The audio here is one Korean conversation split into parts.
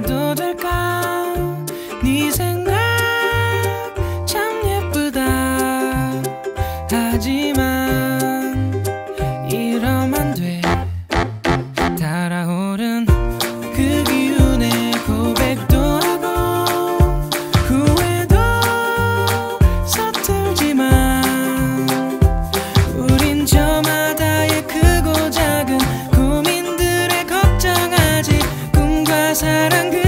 do 사랑 그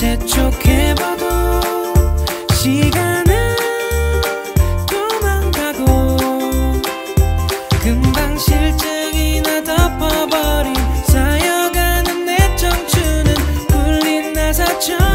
재촉해봐도 시간은 도망가고 금방 실증이 나 덮어버린 쌓여가는 내 청춘은 불린 나사처럼